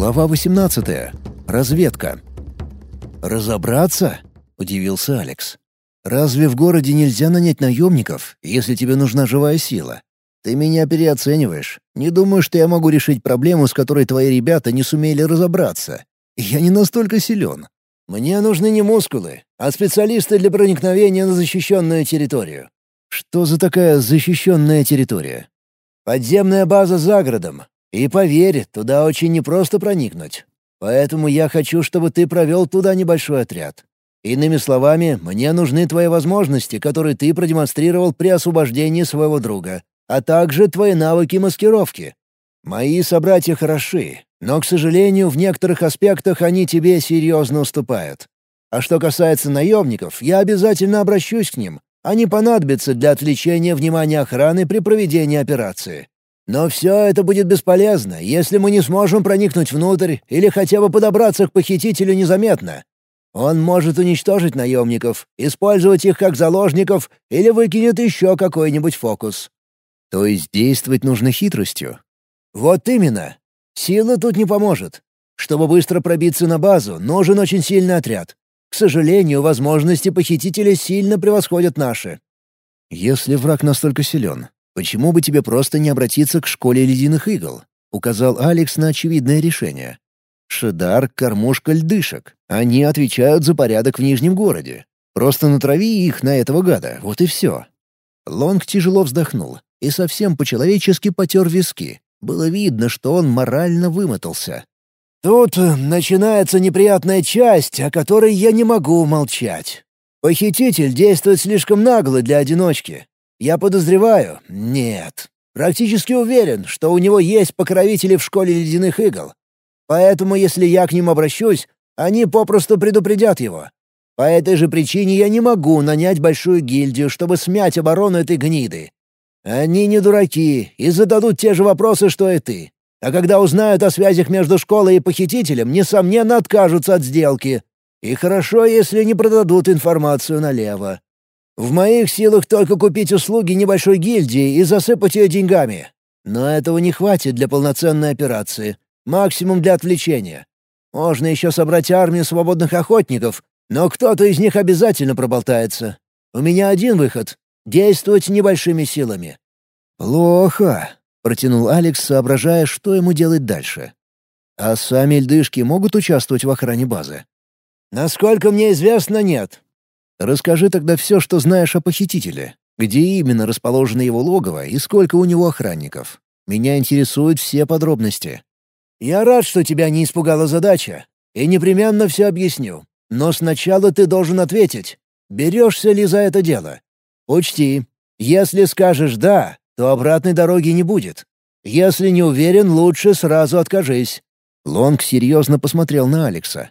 Глава 18. Разведка. «Разобраться?» — удивился Алекс. «Разве в городе нельзя нанять наемников, если тебе нужна живая сила? Ты меня переоцениваешь. Не думаю, что я могу решить проблему, с которой твои ребята не сумели разобраться. Я не настолько силен. Мне нужны не мускулы, а специалисты для проникновения на защищенную территорию. Что за такая защищенная территория? Подземная база за городом. И поверь, туда очень непросто проникнуть. Поэтому я хочу, чтобы ты провел туда небольшой отряд. Иными словами, мне нужны твои возможности, которые ты продемонстрировал при освобождении своего друга, а также твои навыки маскировки. Мои собратья хороши, но, к сожалению, в некоторых аспектах они тебе серьезно уступают. А что касается наемников, я обязательно обращусь к ним. Они понадобятся для отвлечения внимания охраны при проведении операции. Но все это будет бесполезно, если мы не сможем проникнуть внутрь или хотя бы подобраться к похитителю незаметно. Он может уничтожить наемников, использовать их как заложников или выкинет еще какой-нибудь фокус. То есть действовать нужно хитростью? Вот именно. Сила тут не поможет. Чтобы быстро пробиться на базу, нужен очень сильный отряд. К сожалению, возможности похитителя сильно превосходят наши. Если враг настолько силен, почему бы тебе просто не обратиться к школе ледяных игл? Указал Алекс на очевидное решение. Шедар — кормушка льдышек. Они отвечают за порядок в Нижнем городе. Просто натрави их на этого гада, вот и все. Лонг тяжело вздохнул и совсем по-человечески потер виски. Было видно, что он морально вымотался. «Тут начинается неприятная часть, о которой я не могу молчать. Похититель действует слишком нагло для одиночки. Я подозреваю... Нет. Практически уверен, что у него есть покровители в школе ледяных игл. Поэтому, если я к ним обращусь, они попросту предупредят его. По этой же причине я не могу нанять большую гильдию, чтобы смять оборону этой гниды. Они не дураки и зададут те же вопросы, что и ты. А когда узнают о связях между школой и похитителем, несомненно откажутся от сделки. И хорошо, если не продадут информацию налево. В моих силах только купить услуги небольшой гильдии и засыпать ее деньгами. Но этого не хватит для полноценной операции. Максимум для отвлечения. Можно еще собрать армию свободных охотников, но кто-то из них обязательно проболтается. У меня один выход Действовать небольшими силами». «Плохо», — протянул Алекс, соображая, что ему делать дальше. «А сами льдышки могут участвовать в охране базы?» «Насколько мне известно, нет». «Расскажи тогда все, что знаешь о похитителе. Где именно расположено его логово и сколько у него охранников? Меня интересуют все подробности». «Я рад, что тебя не испугала задача, и непременно все объясню. Но сначала ты должен ответить, берешься ли за это дело. Учти, если скажешь «да», то обратной дороги не будет. Если не уверен, лучше сразу откажись». Лонг серьезно посмотрел на Алекса.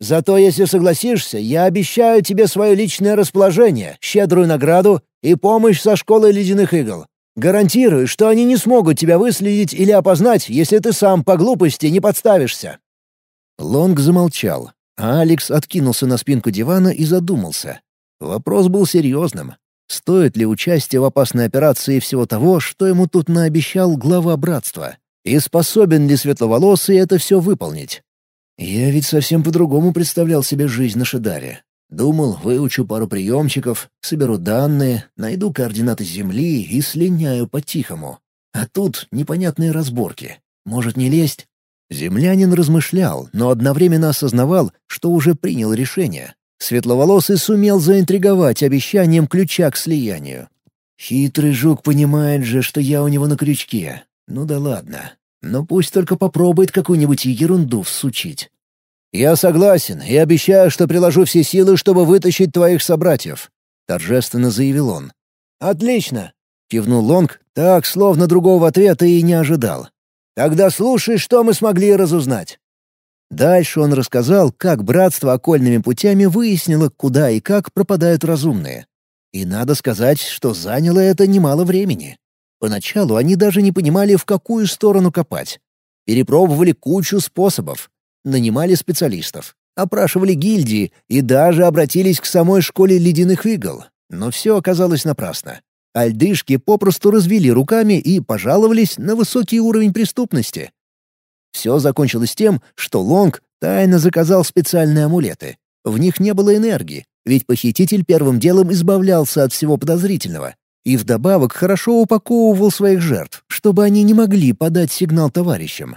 «Зато если согласишься, я обещаю тебе свое личное расположение, щедрую награду и помощь со школы ледяных игл. Гарантирую, что они не смогут тебя выследить или опознать, если ты сам по глупости не подставишься». Лонг замолчал, а Алекс откинулся на спинку дивана и задумался. Вопрос был серьезным. Стоит ли участие в опасной операции всего того, что ему тут наобещал глава братства? И способен ли светловолосый это все выполнить? Я ведь совсем по-другому представлял себе жизнь на Шидаре. Думал, выучу пару приемчиков, соберу данные, найду координаты Земли и слиняю по-тихому. А тут непонятные разборки. Может, не лезть? Землянин размышлял, но одновременно осознавал, что уже принял решение. Светловолосый сумел заинтриговать обещанием ключа к слиянию. Хитрый жук понимает же, что я у него на крючке. Ну да ладно. Но пусть только попробует какую-нибудь ерунду всучить. «Я согласен и обещаю, что приложу все силы, чтобы вытащить твоих собратьев», — торжественно заявил он. «Отлично!» — кивнул Лонг, так, словно другого ответа и не ожидал. «Тогда слушай, что мы смогли разузнать. Дальше он рассказал, как братство окольными путями выяснило, куда и как пропадают разумные. И надо сказать, что заняло это немало времени. Поначалу они даже не понимали, в какую сторону копать. Перепробовали кучу способов. Нанимали специалистов, опрашивали гильдии и даже обратились к самой школе ледяных игл. Но все оказалось напрасно. Альдышки попросту развели руками и пожаловались на высокий уровень преступности. Все закончилось тем, что Лонг тайно заказал специальные амулеты. В них не было энергии, ведь похититель первым делом избавлялся от всего подозрительного. И вдобавок хорошо упаковывал своих жертв, чтобы они не могли подать сигнал товарищам.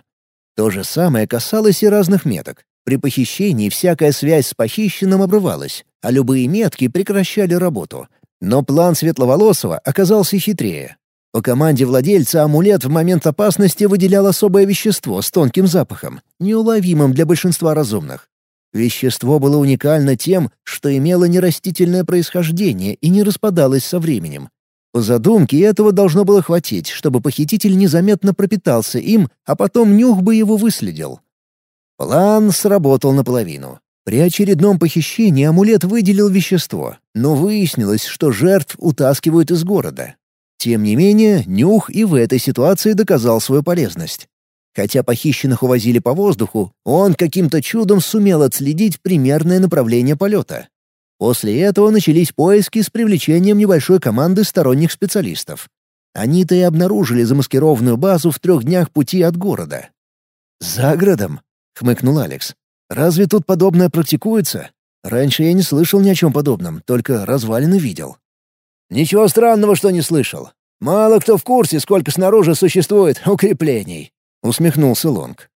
То же самое касалось и разных меток. При похищении всякая связь с похищенным обрывалась, а любые метки прекращали работу. Но план Светловолосого оказался хитрее. По команде владельца амулет в момент опасности выделял особое вещество с тонким запахом, неуловимым для большинства разумных. Вещество было уникально тем, что имело нерастительное происхождение и не распадалось со временем. По задумке этого должно было хватить, чтобы похититель незаметно пропитался им, а потом нюх бы его выследил. План сработал наполовину. При очередном похищении амулет выделил вещество, но выяснилось, что жертв утаскивают из города. Тем не менее, нюх и в этой ситуации доказал свою полезность. Хотя похищенных увозили по воздуху, он каким-то чудом сумел отследить примерное направление полета. После этого начались поиски с привлечением небольшой команды сторонних специалистов. Они-то и обнаружили замаскированную базу в трех днях пути от города. «За городом?» — хмыкнул Алекс. «Разве тут подобное практикуется? Раньше я не слышал ни о чем подобном, только развалины видел». «Ничего странного, что не слышал. Мало кто в курсе, сколько снаружи существует укреплений», — усмехнулся Лонг.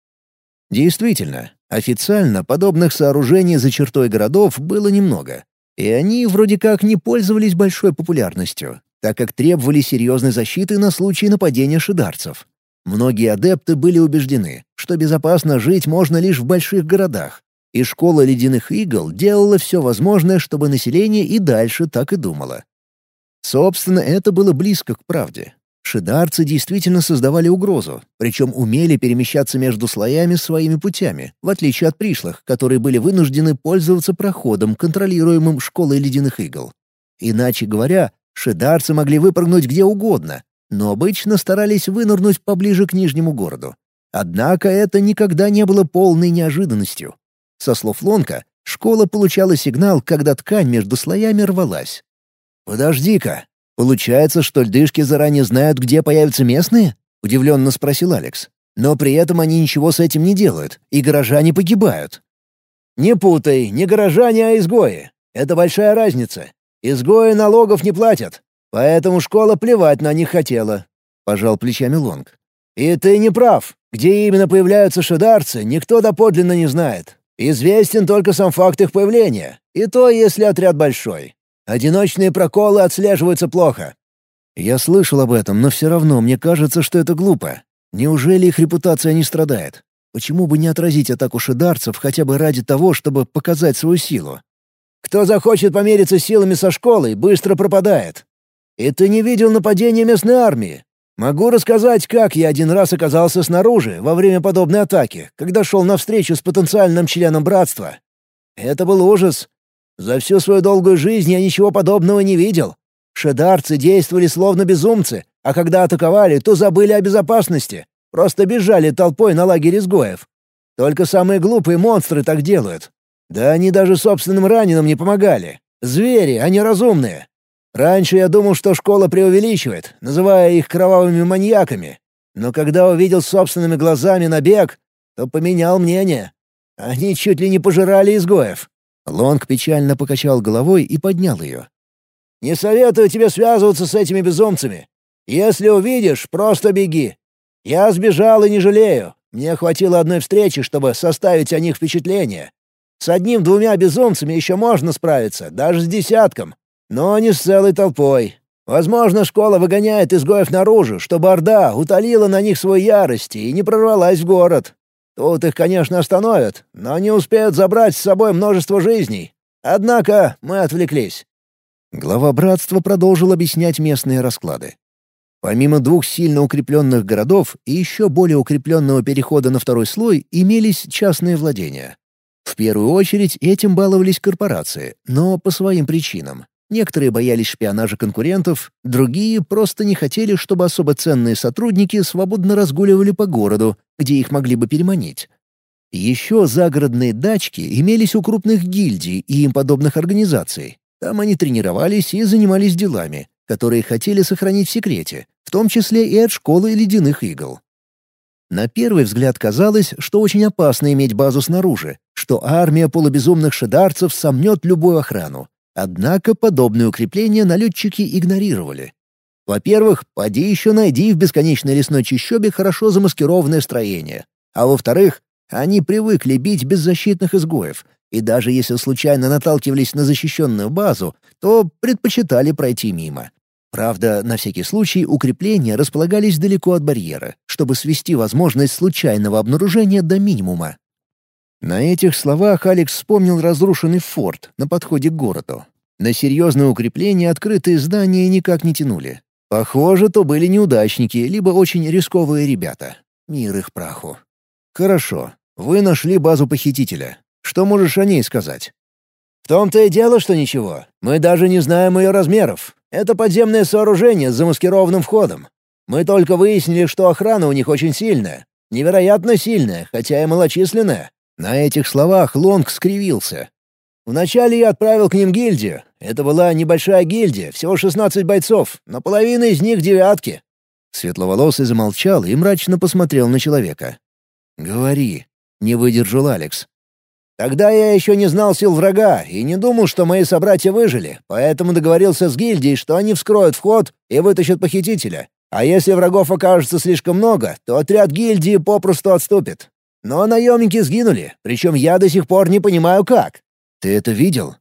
Действительно, официально подобных сооружений за чертой городов было немного. И они вроде как не пользовались большой популярностью, так как требовали серьезной защиты на случай нападения шидарцев. Многие адепты были убеждены, что безопасно жить можно лишь в больших городах, и школа ледяных игл делала все возможное, чтобы население и дальше так и думало. Собственно, это было близко к правде. Шидарцы действительно создавали угрозу, причем умели перемещаться между слоями своими путями, в отличие от пришлых, которые были вынуждены пользоваться проходом, контролируемым школой ледяных игл. Иначе говоря, шидарцы могли выпрыгнуть где угодно, но обычно старались вынырнуть поближе к Нижнему городу. Однако это никогда не было полной неожиданностью. Со слов Лонка, школа получала сигнал, когда ткань между слоями рвалась. «Подожди-ка, «Получается, что льдышки заранее знают, где появятся местные?» — удивленно спросил Алекс. «Но при этом они ничего с этим не делают, и горожане погибают». «Не путай, не горожане, а изгои. Это большая разница. Изгои налогов не платят, поэтому школа плевать на них хотела», — пожал плечами Лонг. «И ты не прав. Где именно появляются шидарцы, никто доподлинно не знает. Известен только сам факт их появления, и то, если отряд большой. Одиночные проколы отслеживаются плохо». «Я слышал об этом, но все равно мне кажется, что это глупо. Неужели их репутация не страдает? Почему бы не отразить атаку шидарцев хотя бы ради того, чтобы показать свою силу?» «Кто захочет помериться силами со школой, быстро пропадает. И ты не видел нападения местной армии. Могу рассказать, как я один раз оказался снаружи во время подобной атаки, когда шел навстречу с потенциальным членом братства. Это был ужас. За всю свою долгую жизнь я ничего подобного не видел. Шедарцы действовали словно безумцы, а когда атаковали, то забыли о безопасности. Просто бежали толпой на лагерь изгоев. Только самые глупые монстры так делают. Да они даже собственным раненым не помогали. Звери, они разумные. Раньше я думал, что школа преувеличивает, называя их кровавыми маньяками. Но когда увидел собственными глазами набег, то поменял мнение. Они чуть ли не пожирали изгоев. Лонг печально покачал головой и поднял ее. «Не советую тебе связываться с этими безумцами. Если увидишь, просто беги. Я сбежал и не жалею. Мне хватило одной встречи, чтобы составить о них впечатление. С одним-двумя безумцами еще можно справиться, даже с десятком. Но не с целой толпой. Возможно, школа выгоняет изгоев наружу, чтобы Орда утолила на них свою ярость и не прорвалась в город. Тут их, конечно, остановят, но не успеют забрать с собой множество жизней. Однако мы отвлеклись». Глава братства продолжил объяснять местные расклады. Помимо двух сильно укрепленных городов и еще более укрепленного перехода на второй слой имелись частные владения. В первую очередь этим баловались корпорации, но по своим причинам. Некоторые боялись шпионажа конкурентов, другие просто не хотели, чтобы особо ценные сотрудники свободно разгуливали по городу, где их могли бы переманить. Еще загородные дачки имелись у крупных гильдий и им подобных организаций. Там они тренировались и занимались делами, которые хотели сохранить в секрете, в том числе и от школы ледяных игл. На первый взгляд казалось, что очень опасно иметь базу снаружи, что армия полубезумных шедарцев сомнет любую охрану. Однако подобные укрепления налетчики игнорировали. Во-первых, поди еще найди в бесконечной лесной чащобе хорошо замаскированное строение. А во-вторых, они привыкли бить беззащитных изгоев, и даже если случайно наталкивались на защищенную базу, то предпочитали пройти мимо. Правда, на всякий случай укрепления располагались далеко от барьера, чтобы свести возможность случайного обнаружения до минимума. На этих словах Алекс вспомнил разрушенный форт на подходе к городу. На серьезное укрепление открытые здания никак не тянули. Похоже, то были неудачники, либо очень рисковые ребята. Мир их праху. Хорошо, вы нашли базу похитителя. Что можешь о ней сказать? В том-то и дело, что ничего. Мы даже не знаем ее размеров. Это подземное сооружение с замаскированным входом. Мы только выяснили, что охрана у них очень сильная. Невероятно сильная, хотя и малочисленная». На этих словах Лонг скривился. «Вначале я отправил к ним гильдию. Это была небольшая гильдия, всего 16 бойцов, но половина из них девятки». Светловолосый замолчал и мрачно посмотрел на человека. «Говори», — не выдержал Алекс. Тогда я еще не знал сил врага и не думал, что мои собратья выжили, поэтому договорился с гильдией, что они вскроют вход и вытащат похитителя. А если врагов окажется слишком много, то отряд гильдии попросту отступит. Но наемники сгинули, причем я до сих пор не понимаю как. Ты это видел?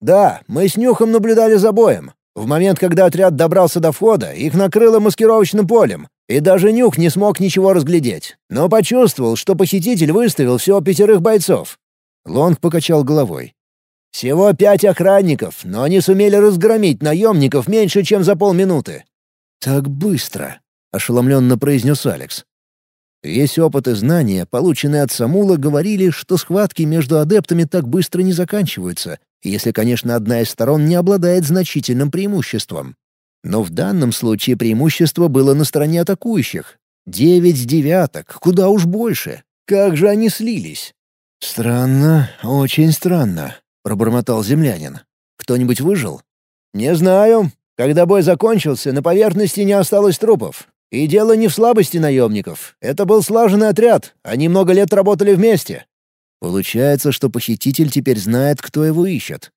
Да, мы с Нюхом наблюдали за боем. В момент, когда отряд добрался до входа, их накрыло маскировочным полем, и даже Нюх не смог ничего разглядеть, но почувствовал, что похититель выставил всего пятерых бойцов. Лонг покачал головой. «Всего пять охранников, но они сумели разгромить наемников меньше, чем за полминуты». «Так быстро», — ошеломленно произнес Алекс. Весь опыт и знания, полученные от Самула, говорили, что схватки между адептами так быстро не заканчиваются, если, конечно, одна из сторон не обладает значительным преимуществом. Но в данном случае преимущество было на стороне атакующих. Девять девяток, куда уж больше. Как же они слились? «Странно, очень странно», — пробормотал землянин. «Кто-нибудь выжил?» «Не знаю. Когда бой закончился, на поверхности не осталось трупов. И дело не в слабости наемников. Это был слаженный отряд. Они много лет работали вместе». «Получается, что похититель теперь знает, кто его ищет».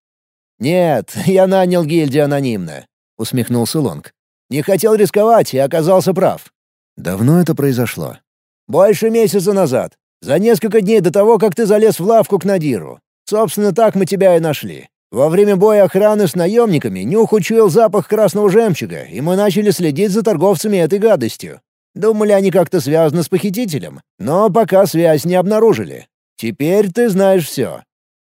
«Нет, я нанял гильдию анонимно», — усмехнулся Лонг. «Не хотел рисковать и оказался прав». «Давно это произошло?» «Больше месяца назад. За несколько дней до того, как ты залез в лавку к Надиру. Собственно, так мы тебя и нашли. Во время боя охраны с наемниками Нюх учуял запах красного жемчуга, и мы начали следить за торговцами этой гадостью. Думали, они как-то связаны с похитителем, но пока связь не обнаружили. Теперь ты знаешь все».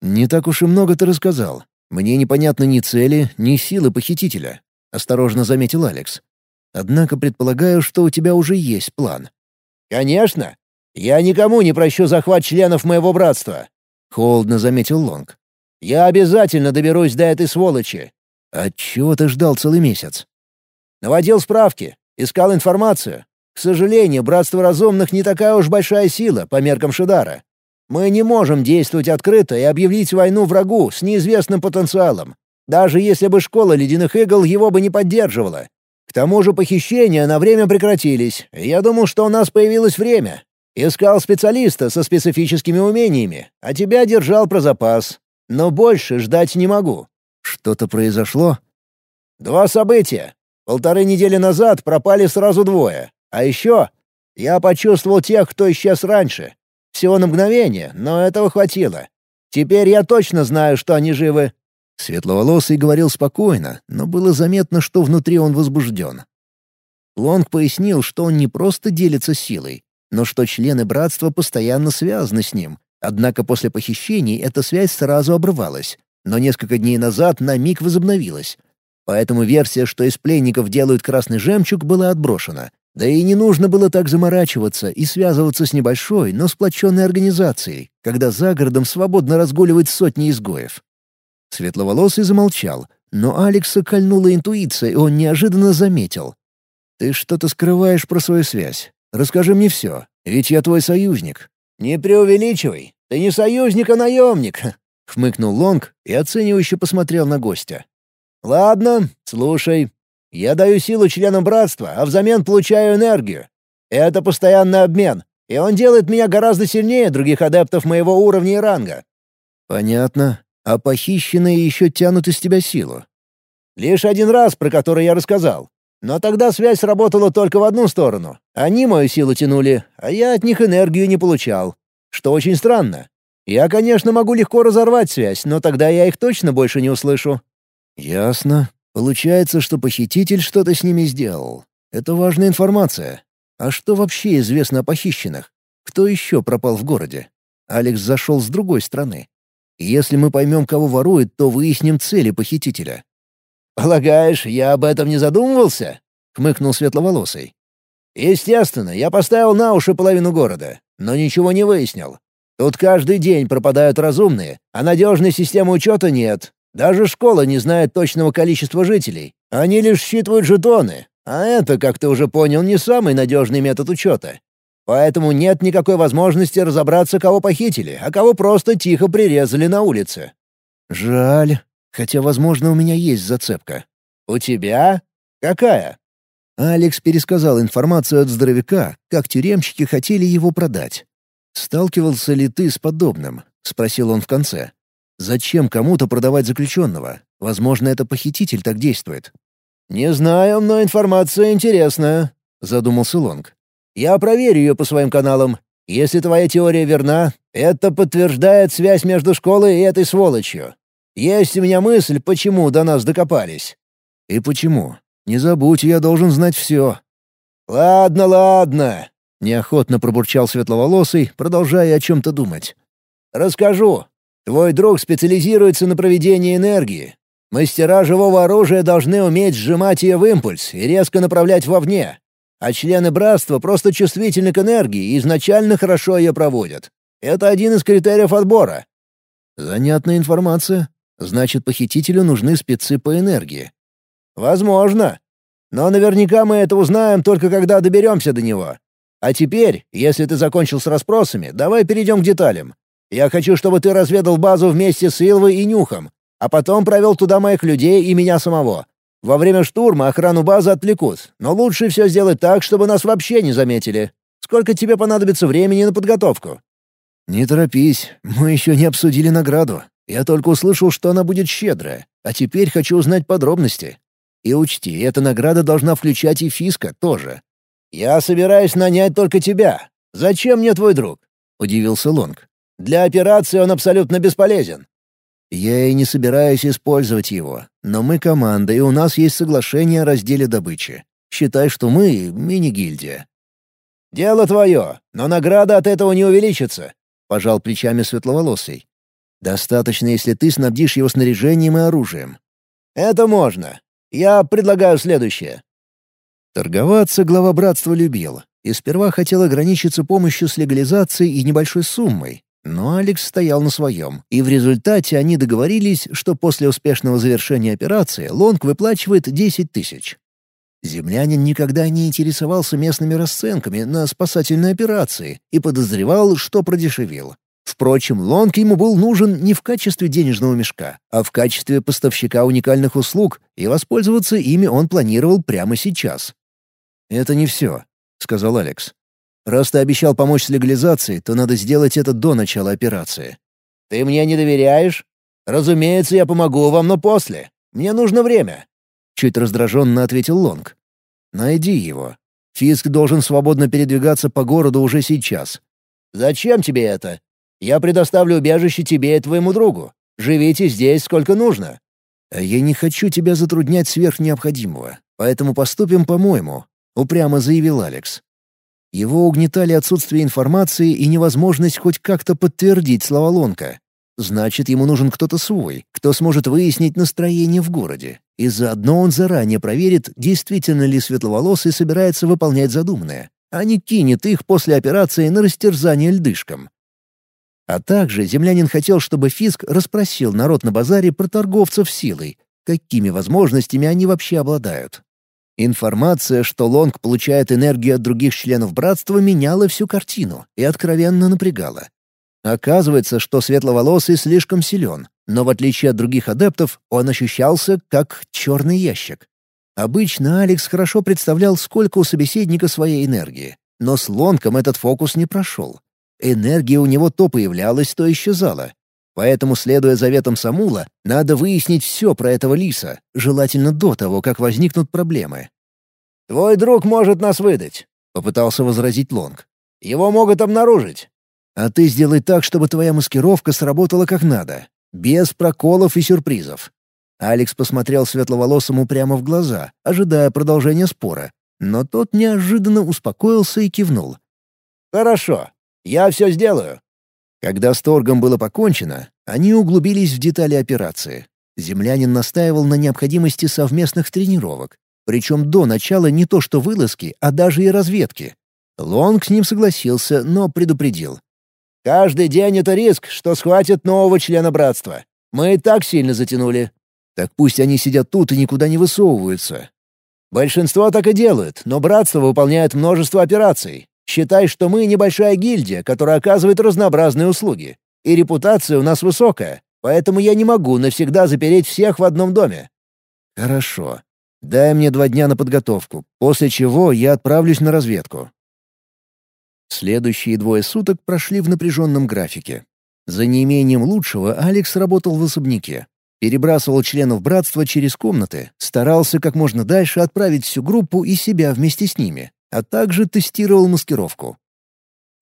«Не так уж и много ты рассказал. Мне непонятны ни цели, ни силы похитителя», — осторожно заметил Алекс. «Однако предполагаю, что у тебя уже есть план». «Конечно. «Я никому не прощу захват членов моего братства», — холодно заметил Лонг. «Я обязательно доберусь до этой сволочи». «Отчего ты ждал целый месяц?» «Наводил справки, искал информацию. К сожалению, Братство Разумных не такая уж большая сила по меркам Шидара. Мы не можем действовать открыто и объявить войну врагу с неизвестным потенциалом, даже если бы Школа Ледяных Игл его бы не поддерживала. К тому же похищения на время прекратились, я думал, что у нас появилось время, Искал специалиста со специфическими умениями, а тебя держал про запас. Но больше ждать не могу». «Что-то произошло?» «Два события. Полторы недели назад пропали сразу двое. А еще я почувствовал тех, кто исчез раньше. Всего на мгновение, но этого хватило. Теперь я точно знаю, что они живы». Светловолосый говорил спокойно, но было заметно, что внутри он возбужден. Лонг пояснил, что он не просто делится силой, но что члены братства постоянно связаны с ним. Однако после похищений эта связь сразу обрывалась, но несколько дней назад на миг возобновилась. Поэтому версия, что из пленников делают красный жемчуг, была отброшена. Да и не нужно было так заморачиваться и связываться с небольшой, но сплоченной организацией, когда за городом свободно разгуливают сотни изгоев. Светловолосый замолчал, но Алекса кольнула интуиция, и он неожиданно заметил. «Ты что-то скрываешь про свою связь. Расскажи мне все, ведь я твой союзник». «Не преувеличивай. Ты не союзник, а наемник», — хмыкнул Лонг и оценивающе посмотрел на гостя. «Ладно, слушай. Я даю силу членам братства, а взамен получаю энергию. Это постоянный обмен, и он делает меня гораздо сильнее других адептов моего уровня и ранга». «Понятно. А похищенные еще тянут из тебя силу?» «Лишь один раз, про который я рассказал. Но тогда связь работала только в одну сторону. Они мою силу тянули, а я от них энергию не получал. Что очень странно. Я, конечно, могу легко разорвать связь, но тогда я их точно больше не услышу». «Ясно. Получается, что похититель что-то с ними сделал. Это важная информация. А что вообще известно о похищенных? Кто еще пропал в городе? Алекс зашел с другой стороны. Если мы поймем, кого ворует, то выясним цели похитителя. «Полагаешь, я об этом не задумывался?» — хмыкнул Светловолосый. «Естественно, я поставил на уши половину города, но ничего не выяснил. Тут каждый день пропадают разумные, а надежной системы учета нет. Даже школа не знает точного количества жителей. Они лишь считывают жетоны, а это, как ты уже понял, не самый надежный метод учета. Поэтому нет никакой возможности разобраться, кого похитили, а кого просто тихо прирезали на улице». «Жаль», Хотя, возможно, у меня есть зацепка. «У тебя? Какая?» Алекс пересказал информацию от здоровяка, как тюремщики хотели его продать. «Сталкивался ли ты с подобным?» — спросил он в конце. «Зачем кому-то продавать заключенного? Возможно, это похититель так действует». «Не знаю, но информация интересная», — задумался Лонг. «Я проверю ее по своим каналам. Если твоя теория верна, это подтверждает связь между школой и этой сволочью. Есть у меня мысль, почему до нас докопались». «И почему? Не забудь, я должен знать все». «Ладно, ладно», — неохотно пробурчал светловолосый, продолжая о чем-то думать. «Расскажу. Твой друг специализируется на проведении энергии. Мастера живого оружия должны уметь сжимать ее в импульс и резко направлять вовне. А члены братства просто чувствительны к энергии и изначально хорошо ее проводят. Это один из критериев отбора». «Занятная информация. Значит, похитителю нужны спецы по энергии. Возможно. Но наверняка мы это узнаем только когда доберемся до него. А теперь, если ты закончил с расспросами, давай перейдем к деталям. Я хочу, чтобы ты разведал базу вместе с Илвой и Нюхом, а потом провел туда моих людей и меня самого. Во время штурма охрану базы отвлекут, но лучше все сделать так, чтобы нас вообще не заметили. Сколько тебе понадобится времени на подготовку?» «Не торопись, мы еще не обсудили награду. Я только услышал, что она будет щедрая, а теперь хочу узнать подробности. И учти, эта награда должна включать и Фиска тоже». «Я собираюсь нанять только тебя. Зачем мне твой друг?» — удивился Лонг. «Для операции он абсолютно бесполезен». «Я и не собираюсь использовать его, но мы команда, и у нас есть соглашение о разделе добычи. Считай, что мы — мини-гильдия». «Дело твое, но награда от этого не увеличится», — пожал плечами светловолосый. Достаточно, если ты снабдишь его снаряжением и оружием. Это можно. Я предлагаю следующее. Торговаться глава братства любил, и сперва хотел ограничиться помощью с легализацией и небольшой суммой. Но Алекс стоял на своем, и в результате они договорились, что после успешного завершения операции Лонг выплачивает 10 тысяч. Землянин никогда не интересовался местными расценками на спасательные операции и подозревал, что продешевил. Впрочем, Лонг ему был нужен не в качестве денежного мешка, а в качестве поставщика уникальных услуг, и воспользоваться ими он планировал прямо сейчас. «Это не все», — сказал Алекс. «Раз ты обещал помочь с легализацией, то надо сделать это до начала операции». «Ты мне не доверяешь? Разумеется, я помогу вам, но после. Мне нужно время». Чуть раздраженно ответил Лонг. «Найди его. Фиск должен свободно передвигаться по городу уже сейчас». «Зачем тебе это? Я предоставлю убежище тебе и твоему другу. Живите здесь сколько нужно». «Я не хочу тебя затруднять сверх необходимого, поэтому поступим по-моему», — упрямо заявил Алекс. Его угнетали отсутствие информации и невозможность хоть как-то подтвердить слова Лонка. Значит, ему нужен кто-то свой, кто сможет выяснить настроение в городе. И заодно он заранее проверит, действительно ли светловолосый собирается выполнять задуманное, а не кинет их после операции на растерзание льдышкам. А также землянин хотел, чтобы Фиск расспросил народ на базаре про торговцев силой, какими возможностями они вообще обладают. Информация, что Лонг получает энергию от других членов братства, меняла всю картину и откровенно напрягала. Оказывается, что светловолосый слишком силен, но в отличие от других адептов, он ощущался как черный ящик. Обычно Алекс хорошо представлял, сколько у собеседника своей энергии, Но с Лонком этот фокус не прошел. Энергия у него то появлялась, то исчезала. Поэтому, следуя заветам Самула, надо выяснить все про этого лиса, желательно до того, как возникнут проблемы. «Твой друг может нас выдать», — попытался возразить Лонг. «Его могут обнаружить». «А ты сделай так, чтобы твоя маскировка сработала как надо, без проколов и сюрпризов». Алекс посмотрел светловолосому прямо в глаза, ожидая продолжения спора, но тот неожиданно успокоился и кивнул. «Хорошо, я все сделаю». Когда с торгом было покончено, они углубились в детали операции. Землянин настаивал на необходимости совместных тренировок, причем до начала не то что вылазки, а даже и разведки. Лонг с ним согласился, но предупредил. «Каждый день это риск, что схватят нового члена братства. Мы и так сильно затянули». «Так пусть они сидят тут и никуда не высовываются». «Большинство так и делают, но братство выполняет множество операций. Считай, что мы небольшая гильдия, которая оказывает разнообразные услуги. И репутация у нас высокая, поэтому я не могу навсегда запереть всех в одном доме». «Хорошо. Дай мне два дня на подготовку, после чего я отправлюсь на разведку». Следующие двое суток прошли в напряженном графике. За неимением лучшего Алекс работал в особняке. Перебрасывал членов братства через комнаты, старался как можно дальше отправить всю группу и себя вместе с ними, а также тестировал маскировку.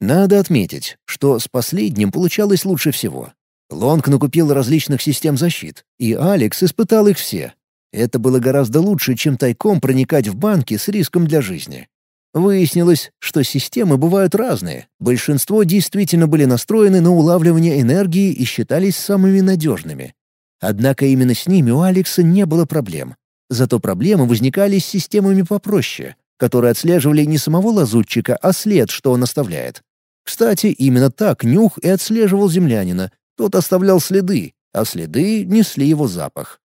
Надо отметить, что с последним получалось лучше всего. Лонг накупил различных систем защит, и Алекс испытал их все. Это было гораздо лучше, чем тайком проникать в банки с риском для жизни. Выяснилось, что системы бывают разные. Большинство действительно были настроены на улавливание энергии и считались самыми надежными. Однако именно с ними у Алекса не было проблем. Зато проблемы возникали с системами попроще, которые отслеживали не самого лазутчика, а след, что он оставляет. Кстати, именно так Нюх и отслеживал землянина. Тот оставлял следы, а следы несли его запах.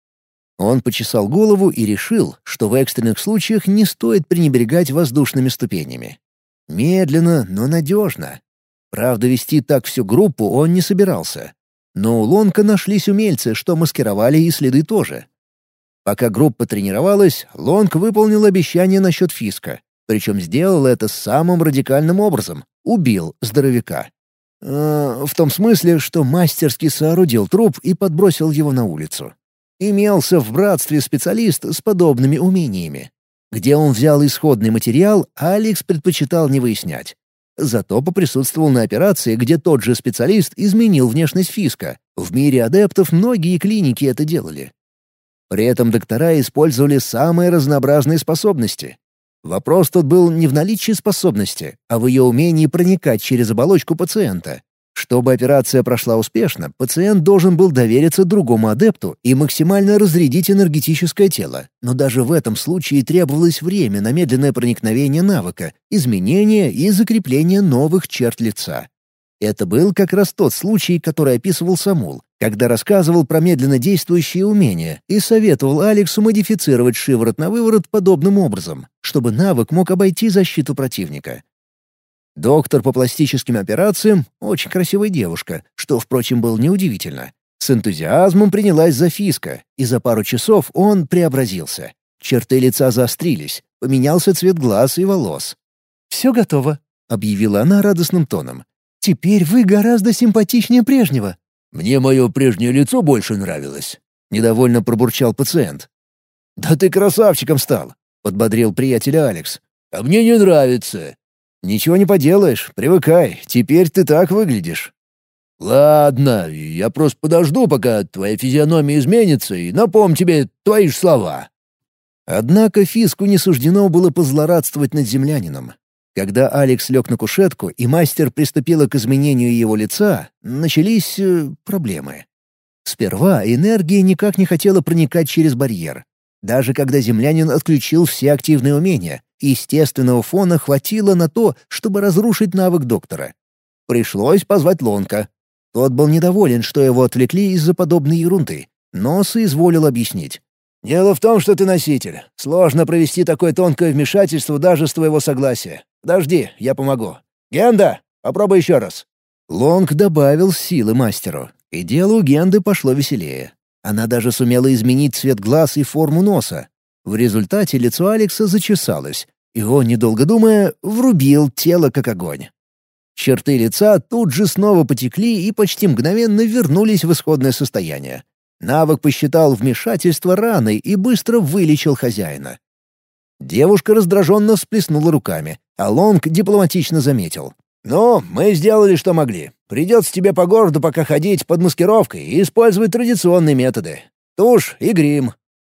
Он почесал голову и решил, что в экстренных случаях не стоит пренебрегать воздушными ступенями. Медленно, но надежно. Правда, вести так всю группу он не собирался. Но у Лонка нашлись умельцы, что маскировали и следы тоже. Пока группа тренировалась, Лонг выполнил обещание насчет Фиска. Причем сделал это самым радикальным образом — убил здоровяка. Э, в том смысле, что мастерски соорудил труп и подбросил его на улицу. Имелся в братстве специалист с подобными умениями. Где он взял исходный материал, Алекс предпочитал не выяснять. Зато поприсутствовал на операции, где тот же специалист изменил внешность Фиска. В мире адептов многие клиники это делали. При этом доктора использовали самые разнообразные способности. Вопрос тут был не в наличии способности, а в ее умении проникать через оболочку пациента. Чтобы операция прошла успешно, пациент должен был довериться другому адепту и максимально разрядить энергетическое тело. Но даже в этом случае требовалось время на медленное проникновение навыка, изменение и закрепление новых черт лица. Это был как раз тот случай, который описывал Самул, когда рассказывал про медленно действующие умения и советовал Алексу модифицировать шиворот на выворот подобным образом, чтобы навык мог обойти защиту противника. Доктор по пластическим операциям — очень красивая девушка, что, впрочем, было неудивительно. С энтузиазмом принялась за Фиска, и за пару часов он преобразился. Черты лица заострились, поменялся цвет глаз и волос. «Все готово», — объявила она радостным тоном. Теперь вы гораздо симпатичнее прежнего». «Мне мое прежнее лицо больше нравилось», — недовольно пробурчал пациент. «Да ты красавчиком стал», — подбодрил приятеля Алекс. «А мне не нравится». «Ничего не поделаешь, привыкай, теперь ты так выглядишь». «Ладно, я просто подожду, пока твоя физиономия изменится, и напомню тебе твои же слова». Однако Фиску не суждено было позлорадствовать над землянином. Когда Алекс лег на кушетку и мастер приступила к изменению его лица, начались э, проблемы. Сперва энергия никак не хотела проникать через барьер. Даже когда землянин отключил все активные умения, естественного фона хватило на то, чтобы разрушить навык доктора. Пришлось позвать Лонка. Тот был недоволен, что его отвлекли из-за подобной ерунды, но соизволил объяснить. «Дело в том, что ты носитель. Сложно провести такое тонкое вмешательство даже с твоего согласия. Подожди, я помогу. Генда, попробуй еще раз». Лонг добавил силы мастеру, и дело у Генды пошло веселее. Она даже сумела изменить цвет глаз и форму носа. В результате лицо Алекса зачесалось, и он, недолго думая, врубил тело как огонь. Черты лица тут же снова потекли и почти мгновенно вернулись в исходное состояние. Навык посчитал вмешательство раной и быстро вылечил хозяина. Девушка раздраженно всплеснула руками, а Лонг дипломатично заметил. «Ну, мы сделали, что могли. Придется тебе по городу пока ходить под маскировкой и использовать традиционные методы. Тушь и грим.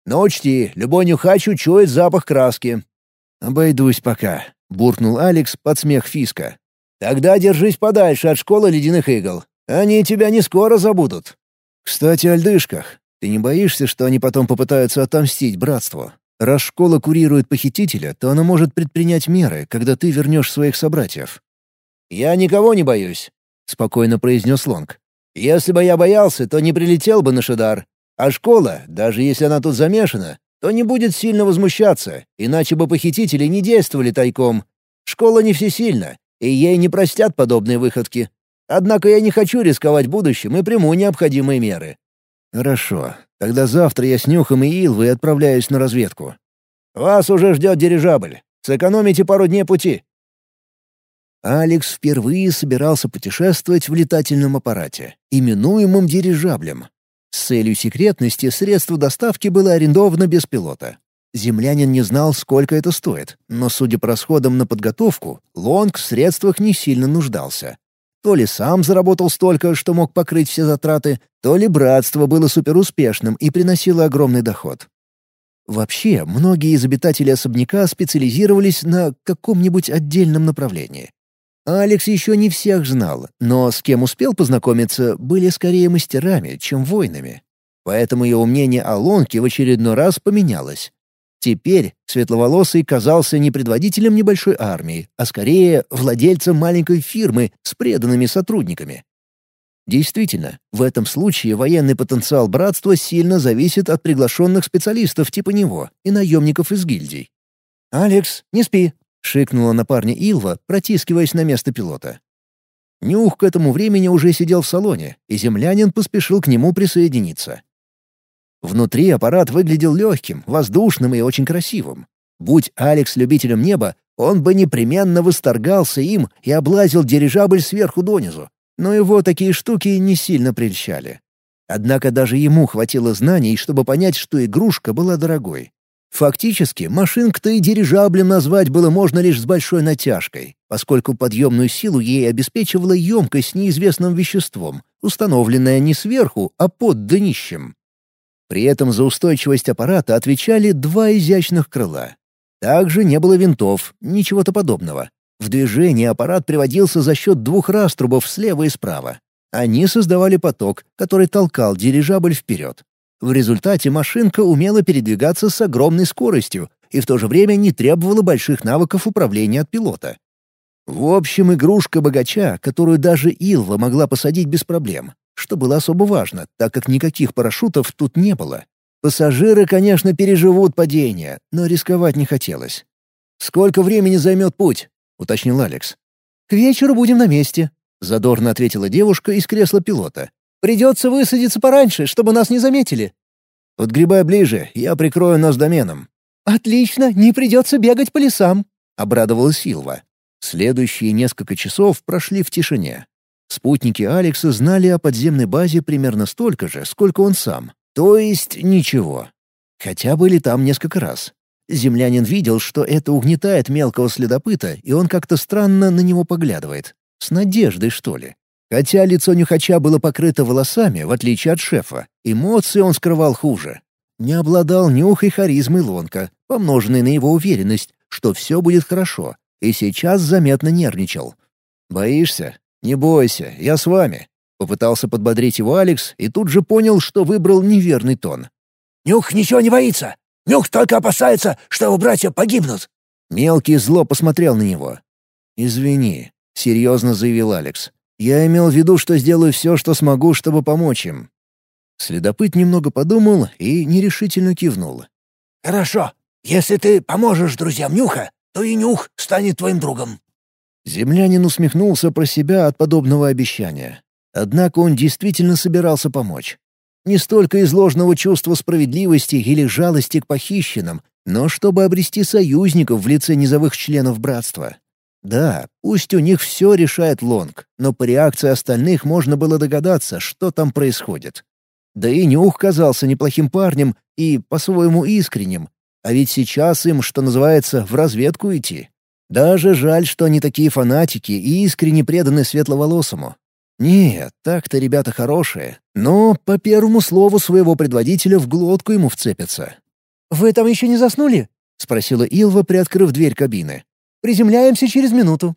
Но учти, любой нюхач учует запах краски». «Обойдусь пока», — буркнул Алекс под смех Фиска. «Тогда держись подальше от школы ледяных игл. Они тебя не скоро забудут». «Кстати, о льдышках. Ты не боишься, что они потом попытаются отомстить братству? Раз школа курирует похитителя, то она может предпринять меры, когда ты вернешь своих собратьев». «Я никого не боюсь», — спокойно произнес Лонг. «Если бы я боялся, то не прилетел бы на Шидар. А школа, даже если она тут замешана, то не будет сильно возмущаться, иначе бы похитители не действовали тайком. Школа не всесильна, и ей не простят подобные выходки. Однако я не хочу рисковать будущим и приму необходимые меры. «Хорошо. Тогда завтра я с Нюхом и Илвой отправляюсь на разведку. Вас уже ждет дирижабль. Сэкономите пару дней пути». Алекс впервые собирался путешествовать в летательном аппарате, именуемом дирижаблем. С целью секретности средство доставки было арендовано без пилота. Землянин не знал, сколько это стоит, но, судя по расходам на подготовку, Лонг в средствах не сильно нуждался. То ли сам заработал столько, что мог покрыть все затраты, то ли братство было суперуспешным и приносило огромный доход. Вообще, многие из обитателей особняка специализировались на каком-нибудь отдельном направлении. Алекс еще не всех знал, но с кем успел познакомиться, были скорее мастерами, чем воинами. Поэтому его мнение о Лонке в очередной раз поменялось. Теперь Светловолосый казался не предводителем небольшой армии, а скорее владельцем маленькой фирмы с преданными сотрудниками. Действительно, в этом случае военный потенциал братства сильно зависит от приглашенных специалистов типа него и наемников из гильдий. «Алекс, не спи!» — шикнула на парня Илва, протискиваясь на место пилота. Нюх к этому времени уже сидел в салоне, и землянин поспешил к нему присоединиться. Внутри аппарат выглядел легким, воздушным и очень красивым. Будь Алекс любителем неба, он бы непременно восторгался им и облазил дирижабль сверху донизу. Но его такие штуки не сильно прельщали. Однако даже ему хватило знаний, чтобы понять, что игрушка была дорогой. Фактически, машинку-то и дирижаблем назвать было можно лишь с большой натяжкой, поскольку подъемную силу ей обеспечивала емкость с неизвестным веществом, установленная не сверху, а под днищем. При этом за устойчивость аппарата отвечали два изящных крыла. Также не было винтов, ничего-то подобного. В движение аппарат приводился за счет двух раструбов слева и справа. Они создавали поток, который толкал дирижабль вперед. В результате машинка умела передвигаться с огромной скоростью и в то же время не требовала больших навыков управления от пилота. В общем, игрушка богача, которую даже Илва могла посадить без проблем, что было особо важно, так как никаких парашютов тут не было. Пассажиры, конечно, переживут падение, но рисковать не хотелось. «Сколько времени займет путь?» — уточнил Алекс. «К вечеру будем на месте», — задорно ответила девушка из кресла пилота. «Придется высадиться пораньше, чтобы нас не заметили». «Подгребай ближе, я прикрою нас доменом». «Отлично, не придется бегать по лесам», — обрадовалась Силва. Следующие несколько часов прошли в тишине. Спутники Алекса знали о подземной базе примерно столько же, сколько он сам. То есть ничего. Хотя были там несколько раз. Землянин видел, что это угнетает мелкого следопыта, и он как-то странно на него поглядывает. С надеждой, что ли. Хотя лицо нюхача было покрыто волосами, в отличие от шефа, эмоции он скрывал хуже. Не обладал нюхой харизмой Лонка, помноженной на его уверенность, что все будет хорошо, и сейчас заметно нервничал. «Боишься?» «Не бойся, я с вами», — попытался подбодрить его Алекс и тут же понял, что выбрал неверный тон. «Нюх ничего не боится! Нюх только опасается, что его братья погибнут!» Мелкий зло посмотрел на него. «Извини», — серьезно заявил Алекс. «Я имел в виду, что сделаю все, что смогу, чтобы помочь им». Следопыт немного подумал и нерешительно кивнул. «Хорошо. Если ты поможешь друзьям Нюха, то и Нюх станет твоим другом». Землянин усмехнулся про себя от подобного обещания. Однако он действительно собирался помочь. Не столько из ложного чувства справедливости или жалости к похищенным, но чтобы обрести союзников в лице низовых членов братства. Да, пусть у них все решает Лонг, но по реакции остальных можно было догадаться, что там происходит. Да и Нюх казался неплохим парнем и, по-своему, искренним. А ведь сейчас им, что называется, в разведку идти. Даже жаль, что они такие фанатики и искренне преданы светловолосому. Нет, так-то ребята хорошие, но по первому слову своего предводителя в глотку ему вцепятся. «Вы там еще не заснули?» — спросила Илва, приоткрыв дверь кабины. «Приземляемся через минуту».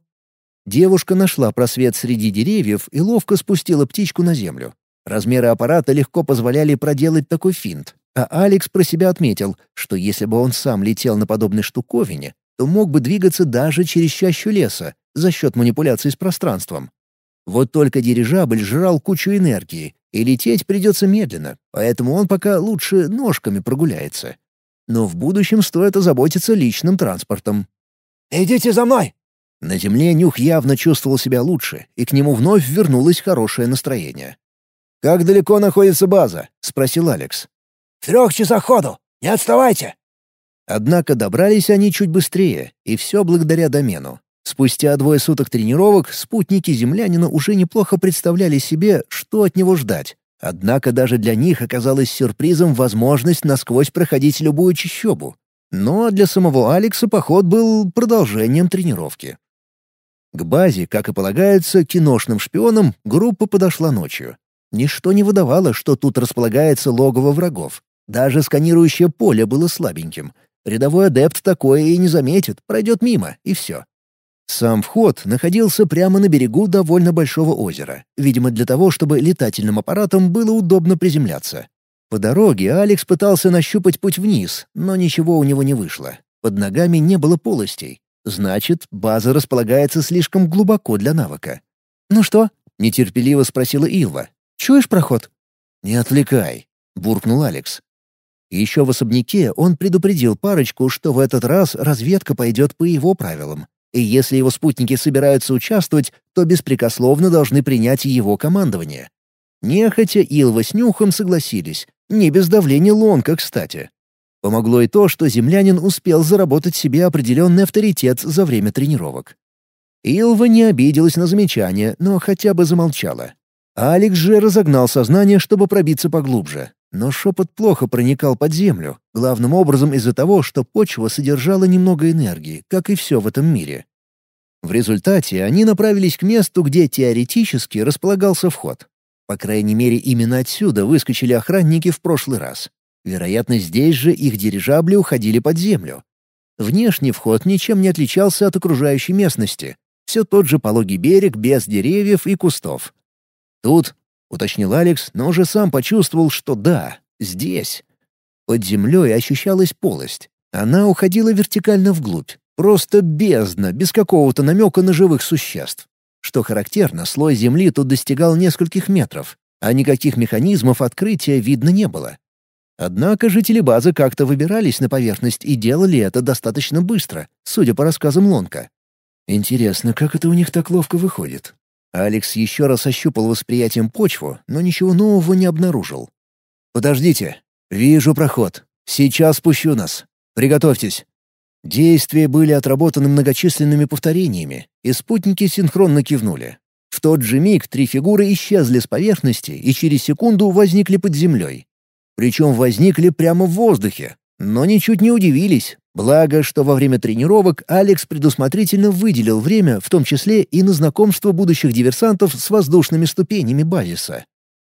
Девушка нашла просвет среди деревьев и ловко спустила птичку на землю. Размеры аппарата легко позволяли проделать такой финт, а Алекс про себя отметил, что если бы он сам летел на подобной штуковине, то мог бы двигаться даже через чащу леса за счет манипуляций с пространством. Вот только дирижабль жрал кучу энергии, и лететь придется медленно, поэтому он пока лучше ножками прогуляется. Но в будущем стоит озаботиться личным транспортом. «Идите за мной!» На земле Нюх явно чувствовал себя лучше, и к нему вновь вернулось хорошее настроение. «Как далеко находится база?» — спросил Алекс. «В трех часах ходу! Не отставайте!» Однако добрались они чуть быстрее, и все благодаря домену. Спустя двое суток тренировок спутники землянина уже неплохо представляли себе, что от него ждать. Однако даже для них оказалась сюрпризом возможность насквозь проходить любую чащобу. Но для самого Алекса поход был продолжением тренировки. К базе, как и полагается, киношным шпионам группа подошла ночью. Ничто не выдавало, что тут располагается логово врагов. Даже сканирующее поле было слабеньким. Рядовой адепт такое и не заметит, пройдет мимо, и все. Сам вход находился прямо на берегу довольно большого озера, видимо, для того, чтобы летательным аппаратам было удобно приземляться. По дороге Алекс пытался нащупать путь вниз, но ничего у него не вышло. Под ногами не было полостей. Значит, база располагается слишком глубоко для навыка. «Ну что?» — нетерпеливо спросила Илва. «Чуешь проход?» «Не отвлекай», — буркнул Алекс. Еще в особняке он предупредил парочку, что в этот раз разведка пойдет по его правилам, и если его спутники собираются участвовать, то беспрекословно должны принять его командование. Нехотя Илва с Нюхом согласились, не без давления Лонка, кстати. Помогло и то, что землянин успел заработать себе определенный авторитет за время тренировок. Илва не обиделась на замечание, но хотя бы замолчала. Алекс же разогнал сознание, чтобы пробиться поглубже. Но шепот плохо проникал под землю, главным образом из-за того, что почва содержала немного энергии, как и все в этом мире. В результате они направились к месту, где теоретически располагался вход. По крайней мере, именно отсюда выскочили охранники в прошлый раз. Вероятно, здесь же их дирижабли уходили под землю. Внешний вход ничем не отличался от окружающей местности. Все тот же пологий берег без деревьев и кустов. Тут — уточнил Алекс, но уже сам почувствовал, что да, здесь. Под землей ощущалась полость. Она уходила вертикально вглубь. Просто бездна, без какого-то намека на живых существ. Что характерно, слой земли тут достигал нескольких метров, а никаких механизмов открытия видно не было. Однако жители базы как-то выбирались на поверхность и делали это достаточно быстро, судя по рассказам Лонка. Интересно, как это у них так ловко выходит? Алекс еще раз ощупал восприятием почву, но ничего нового не обнаружил. «Подождите. Вижу проход. Сейчас спущу нас. Приготовьтесь». Действия были отработаны многочисленными повторениями, и спутники синхронно кивнули. В тот же миг три фигуры исчезли с поверхности и через секунду возникли под землей. Причем возникли прямо в воздухе, но ничуть не удивились, Благо, что во время тренировок Алекс предусмотрительно выделил время, в том числе и на знакомство будущих диверсантов с воздушными ступенями базиса.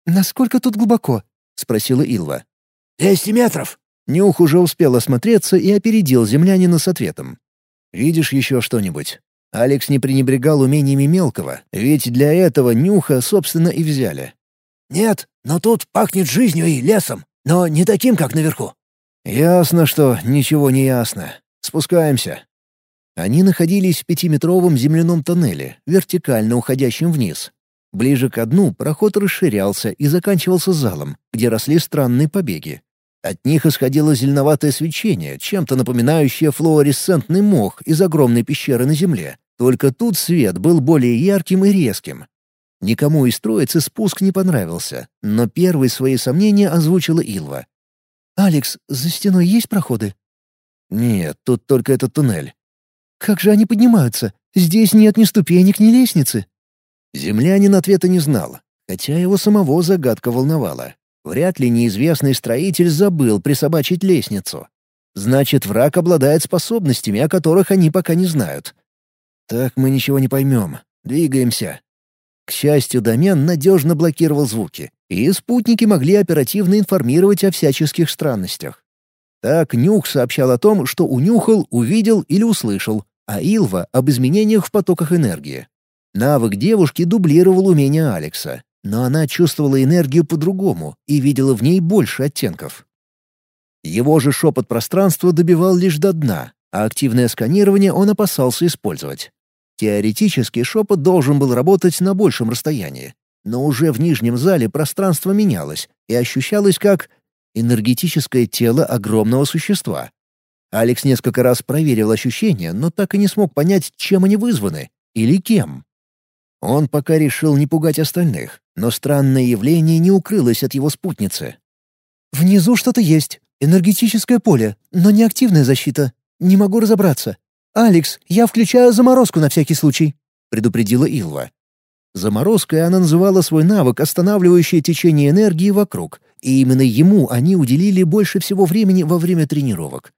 «Насколько тут глубоко?» — спросила Илва. «Двести метров!» Нюх уже успел осмотреться и опередил землянина с ответом. «Видишь еще что-нибудь?» Алекс не пренебрегал умениями мелкого, ведь для этого Нюха, собственно, и взяли. «Нет, но тут пахнет жизнью и лесом, но не таким, как наверху». «Ясно, что ничего не ясно. Спускаемся». Они находились в пятиметровом земляном тоннеле, вертикально уходящем вниз. Ближе к дну проход расширялся и заканчивался залом, где росли странные побеги. От них исходило зеленоватое свечение, чем-то напоминающее флуоресцентный мох из огромной пещеры на земле. Только тут свет был более ярким и резким. Никому из троицы спуск не понравился, но первые свои сомнения озвучила Илва. «Алекс, за стеной есть проходы?» Нет, тут только этот туннель. Как же они поднимаются? Здесь нет ни ступенек, ни лестницы. Землянин ответа не знал, хотя его самого загадка волновала. Вряд ли неизвестный строитель забыл присобачить лестницу. Значит, враг обладает способностями, о которых они пока не знают. Так мы ничего не поймем. Двигаемся. К счастью, домен надежно блокировал звуки, и спутники могли оперативно информировать о всяческих странностях. Так Нюх сообщал о том, что унюхал, увидел или услышал, а Илва — об изменениях в потоках энергии. Навык девушки дублировал умения Алекса, но она чувствовала энергию по-другому и видела в ней больше оттенков. Его же шепот пространства добивал лишь до дна, а активное сканирование он опасался использовать. Теоретически шепот должен был работать на большем расстоянии, но уже в нижнем зале пространство менялось и ощущалось как энергетическое тело огромного существа. Алекс несколько раз проверил ощущения, но так и не смог понять, чем они вызваны или кем. Он пока решил не пугать остальных, но странное явление не укрылось от его спутницы. «Внизу что-то есть. Энергетическое поле, но не активная защита. Не могу разобраться. Алекс, я включаю заморозку на всякий случай», — предупредила Илва. Заморозкой она называла свой навык, останавливающий течение энергии вокруг, и именно ему они уделили больше всего времени во время тренировок.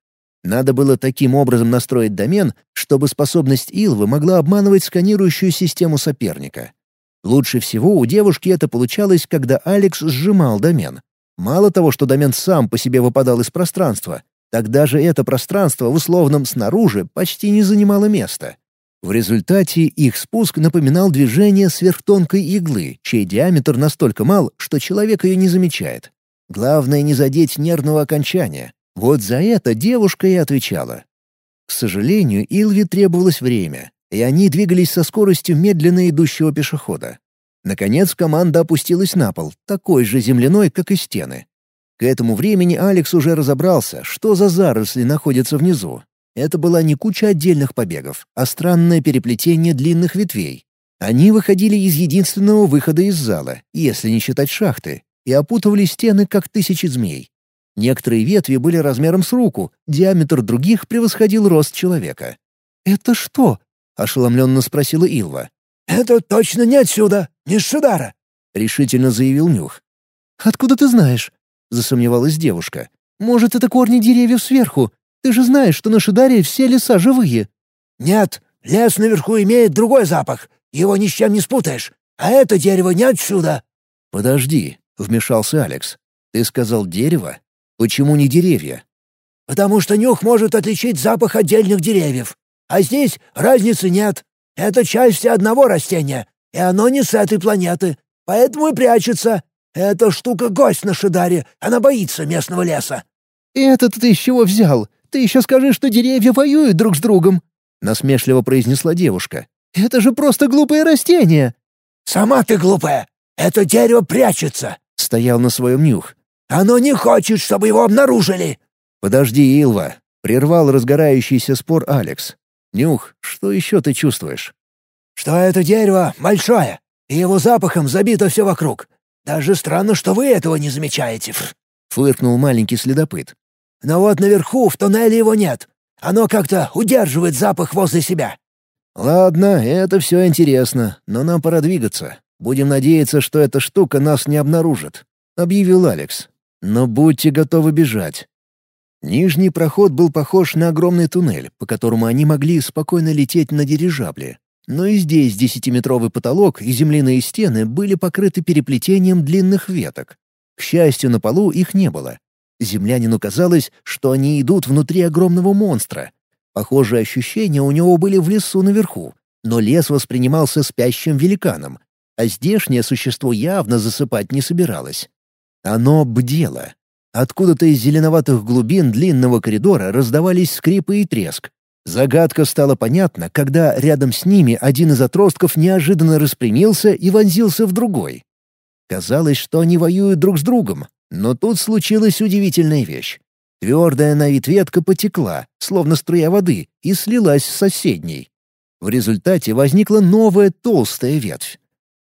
Надо было таким образом настроить домен, чтобы способность Илвы могла обманывать сканирующую систему соперника. Лучше всего у девушки это получалось, когда Алекс сжимал домен. Мало того, что домен сам по себе выпадал из пространства, тогда же это пространство в условном «снаружи» почти не занимало места. В результате их спуск напоминал движение сверхтонкой иглы, чей диаметр настолько мал, что человек ее не замечает. Главное не задеть нервного окончания, вот за это девушка и отвечала. К сожалению, Илви требовалось время, и они двигались со скоростью медленно идущего пешехода. Наконец команда опустилась на пол, такой же земляной, как и стены. К этому времени Алекс уже разобрался, что за заросли находятся внизу. Это была не куча отдельных побегов, а странное переплетение длинных ветвей. Они выходили из единственного выхода из зала, если не считать шахты, и опутывали стены, как тысячи змей. Некоторые ветви были размером с руку, диаметр других превосходил рост человека. «Это что?» — ошеломленно спросила Илва. «Это точно не отсюда, не с Шидара», — решительно заявил Нюх. «Откуда ты знаешь?» — засомневалась девушка. «Может, это корни деревьев сверху? Ты же знаешь, что на Шидаре все леса живые». «Нет, лес наверху имеет другой запах. Его ни с чем не спутаешь. А это дерево не отсюда». «Подожди», — вмешался Алекс. «Ты сказал дерево? Почему не деревья? Потому что нюх может отличить запах отдельных деревьев. А здесь разницы нет. Это часть одного растения, и оно не с этой планеты. Поэтому и прячется. Эта штука гость на Шидаре, она боится местного леса». «И это ты из чего взял? Ты еще скажи, что деревья воюют друг с другом!» — насмешливо произнесла девушка. «Это же просто глупые растения!» «Сама ты глупая! Это дерево прячется!» — стоял на своем нюх. Оно не хочет, чтобы его обнаружили!» «Подожди, Илва!» — прервал разгорающийся спор Алекс. «Нюх, что еще ты чувствуешь?» «Что это дерево большое, и его запахом забито все вокруг. Даже странно, что вы этого не замечаете!» — фыркнул маленький следопыт. «Но вот наверху в туннеле его нет. Оно как-то удерживает запах возле себя». «Ладно, это все интересно, но нам пора двигаться. Будем надеяться, что эта штука нас не обнаружит», — объявил Алекс. Но будьте готовы бежать. Нижний проход был похож на огромный туннель, по которому они могли спокойно лететь на дирижабле. Но и здесь десятиметровый потолок и земляные стены были покрыты переплетением длинных веток. К счастью, на полу их не было. Землянину казалось, что они идут внутри огромного монстра. Похожие ощущения у него были в лесу наверху, но лес воспринимался спящим великаном, а здешнее существо явно засыпать не собиралось. Оно бдело. Откуда-то из зеленоватых глубин длинного коридора раздавались скрипы и треск. Загадка стала понятна, когда рядом с ними один из отростков неожиданно распрямился и вонзился в другой. Казалось, что они воюют друг с другом, но тут случилась удивительная вещь. Твердая на вид ветка потекла, словно струя воды, и слилась с соседней. В результате возникла новая толстая ветвь.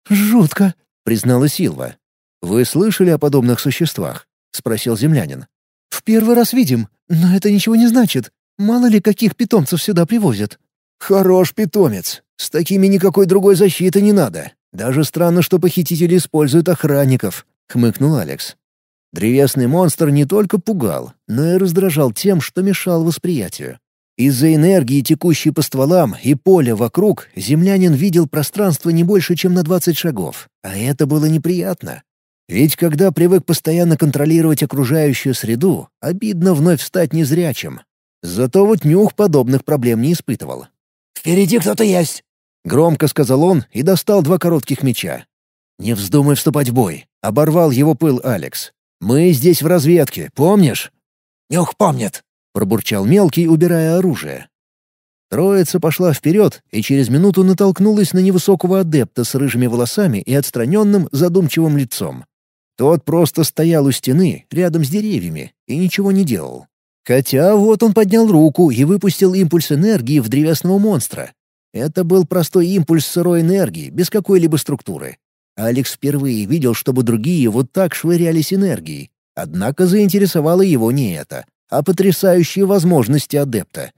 «Жутко», — признала Силва. «Вы слышали о подобных существах?» — спросил землянин. «В первый раз видим, но это ничего не значит. Мало ли каких питомцев сюда привозят». «Хорош питомец. С такими никакой другой защиты не надо. Даже странно, что похитители используют охранников», — хмыкнул Алекс. Древесный монстр не только пугал, но и раздражал тем, что мешал восприятию. Из-за энергии, текущей по стволам, и поля вокруг, землянин видел пространство не больше, чем на 20 шагов, а это было неприятно. Ведь когда привык постоянно контролировать окружающую среду, обидно вновь стать незрячим. Зато вот нюх подобных проблем не испытывал. «Впереди кто-то есть!» — громко сказал он и достал два коротких меча. «Не вздумай вступать в бой», — оборвал его пыл Алекс. «Мы здесь в разведке, помнишь?» «Нюх помнит», — пробурчал мелкий, убирая оружие. Троица пошла вперед и через минуту натолкнулась на невысокого адепта с рыжими волосами и отстраненным, задумчивым лицом. Тот просто стоял у стены, рядом с деревьями, и ничего не делал. Хотя вот он поднял руку и выпустил импульс энергии в древесного монстра. Это был простой импульс сырой энергии, без какой-либо структуры. Алекс впервые видел, чтобы другие вот так швырялись энергией. Однако заинтересовало его не это, а потрясающие возможности адепта.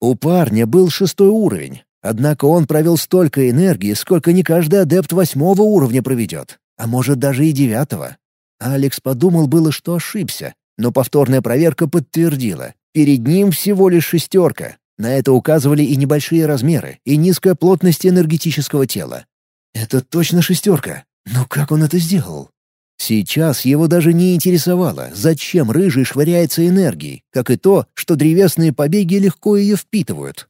У парня был шестой уровень, однако он провел столько энергии, сколько не каждый адепт восьмого уровня проведет, а может даже и девятого. Алекс подумал было, что ошибся, но повторная проверка подтвердила. Перед ним всего лишь шестерка. На это указывали и небольшие размеры, и низкая плотность энергетического тела. Это точно шестерка. Но как он это сделал? Сейчас его даже не интересовало, зачем рыжий швыряется энергией, как и то, что древесные побеги легко ее впитывают.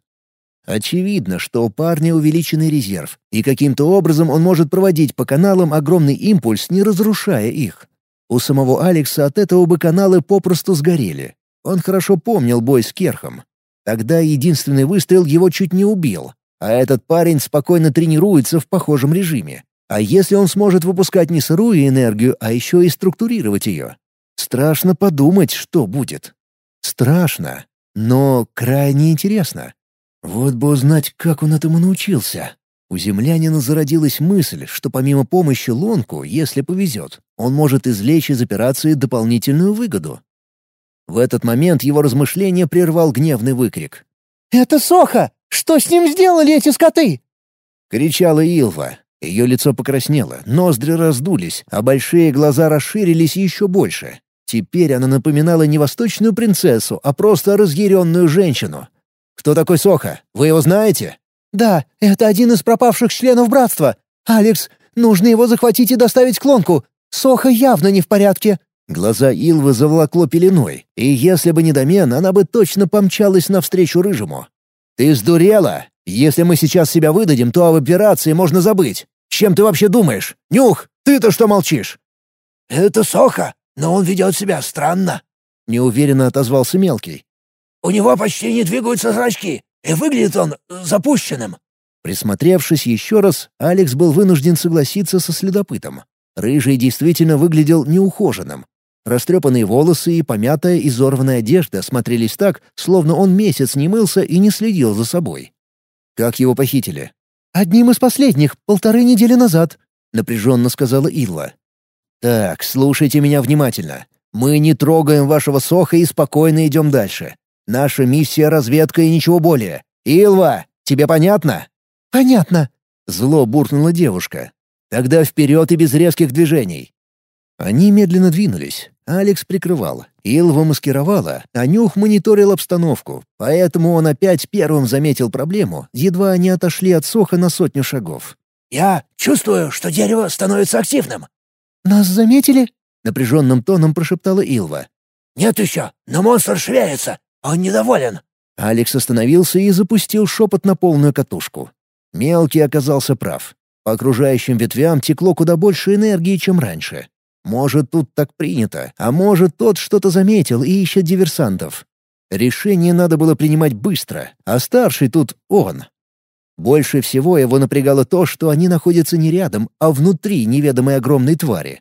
Очевидно, что у парня увеличенный резерв, и каким-то образом он может проводить по каналам огромный импульс, не разрушая их. У самого Алекса от этого бы каналы попросту сгорели. Он хорошо помнил бой с Керхом. Тогда единственный выстрел его чуть не убил, а этот парень спокойно тренируется в похожем режиме. А если он сможет выпускать не сырую энергию, а еще и структурировать ее? Страшно подумать, что будет. Страшно, но крайне интересно. Вот бы узнать, как он этому научился. У землянина зародилась мысль, что помимо помощи Лонку, если повезет, он может извлечь из операции дополнительную выгоду. В этот момент его размышление прервал гневный выкрик. «Это Соха! Что с ним сделали эти скоты?» — кричала Илва. Ее лицо покраснело, ноздри раздулись, а большие глаза расширились еще больше. Теперь она напоминала не восточную принцессу, а просто разъяренную женщину. «Кто такой Соха? Вы его знаете?» «Да, это один из пропавших членов братства. Алекс, нужно его захватить и доставить к клонку. Соха явно не в порядке». Глаза Илвы заволокло пеленой, и если бы не домен, она бы точно помчалась навстречу Рыжему. «Ты сдурела? Если мы сейчас себя выдадим, то об операции можно забыть. Чем ты вообще думаешь? Нюх, ты-то что молчишь?» «Это Соха, но он ведет себя странно», — неуверенно отозвался Мелкий. «У него почти не двигаются зрачки, и выглядит он запущенным». Присмотревшись еще раз, Алекс был вынужден согласиться со следопытом. Рыжий действительно выглядел неухоженным. Растрепанные волосы и помятая изорванная одежда смотрелись так, словно он месяц не мылся и не следил за собой. Как его похитили? «Одним из последних, полторы недели назад», — напряженно сказала Илла. «Так, слушайте меня внимательно. Мы не трогаем вашего соха и спокойно идем дальше. Наша миссия — разведка и ничего более. Илва, тебе понятно?» «Понятно», — зло буркнула девушка. «Тогда вперед и без резких движений». Они медленно двинулись. Алекс прикрывал, Илва маскировала, а Нюх мониторил обстановку, поэтому он опять первым заметил проблему, едва они отошли от Соха на сотню шагов. «Я чувствую, что дерево становится активным». «Нас заметили?» — напряженным тоном прошептала Илва. «Нет еще, но монстр швяется, он недоволен». Алекс остановился и запустил шепот на полную катушку. Мелкий оказался прав. По окружающим ветвям текло куда больше энергии, чем раньше. Может, тут так принято, а может, тот что-то заметил и ищет диверсантов. Решение надо было принимать быстро, а старший тут он. Больше всего его напрягало то, что они находятся не рядом, а внутри неведомой огромной твари.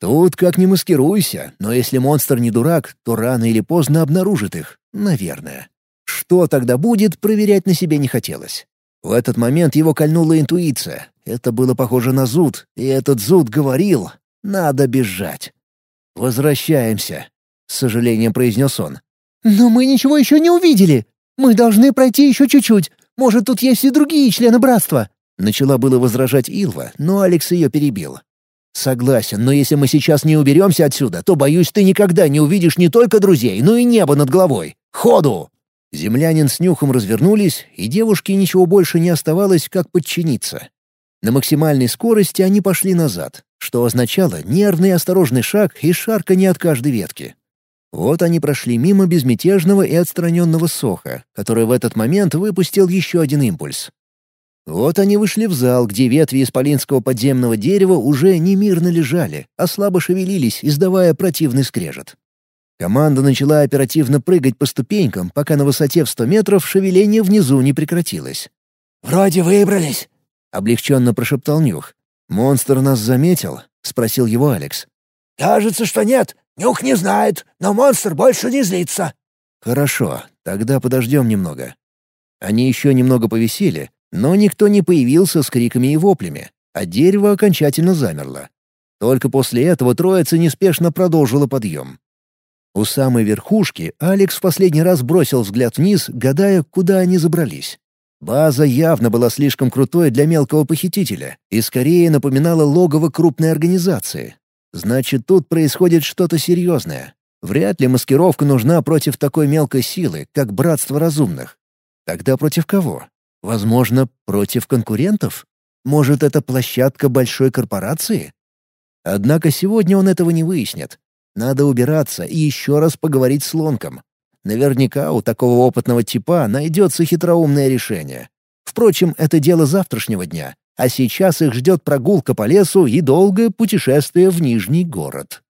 Тут как ни маскируйся, но если монстр не дурак, то рано или поздно обнаружит их, наверное. Что тогда будет, проверять на себе не хотелось. В этот момент его кольнула интуиция. Это было похоже на зуд, и этот зуд говорил надо бежать. «Возвращаемся», — с сожалением произнес он. «Но мы ничего еще не увидели. Мы должны пройти еще чуть-чуть. Может, тут есть и другие члены братства?» Начала было возражать Илва, но Алекс ее перебил. «Согласен, но если мы сейчас не уберемся отсюда, то, боюсь, ты никогда не увидишь не только друзей, но и небо над головой. Ходу!» Землянин с Нюхом развернулись, и девушке ничего больше не оставалось, как подчиниться. На максимальной скорости они пошли назад, что означало нервный осторожный шаг и шарканье от каждой ветки. Вот они прошли мимо безмятежного и отстраненного Соха, который в этот момент выпустил еще один импульс. Вот они вышли в зал, где ветви исполинского подземного дерева уже не мирно лежали, а слабо шевелились, издавая противный скрежет. Команда начала оперативно прыгать по ступенькам, пока на высоте в сто метров шевеление внизу не прекратилось. «Вроде выбрались», — облегченно прошептал Нюх. «Монстр нас заметил?» — спросил его Алекс. «Кажется, что нет. Нюх не знает, но монстр больше не злится». «Хорошо, тогда подождем немного». Они еще немного повисели, но никто не появился с криками и воплями, а дерево окончательно замерло. Только после этого троица неспешно продолжила подъем. У самой верхушки Алекс в последний раз бросил взгляд вниз, гадая, куда они забрались. База явно была слишком крутой для мелкого похитителя и скорее напоминала логово крупной организации. Значит, тут происходит что-то серьезное. Вряд ли маскировка нужна против такой мелкой силы, как Братство Разумных. Тогда против кого? Возможно, против конкурентов? Может, это площадка большой корпорации? Однако сегодня он этого не выяснит. Надо убираться и еще раз поговорить с Лонком. Наверняка у такого опытного типа найдется хитроумное решение. Впрочем, это дело завтрашнего дня, а сейчас их ждет прогулка по лесу и долгое путешествие в Нижний город.